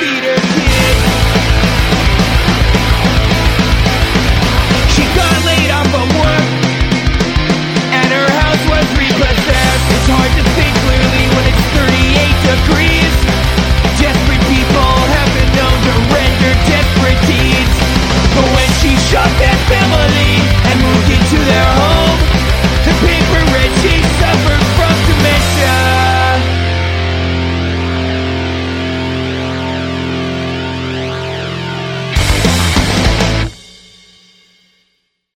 feet and.